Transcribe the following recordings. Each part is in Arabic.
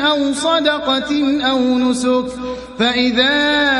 أو صدقة أو نسك فإذا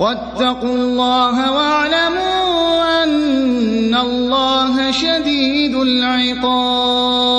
واتقوا الله واعلموا أن الله شديد العقاب.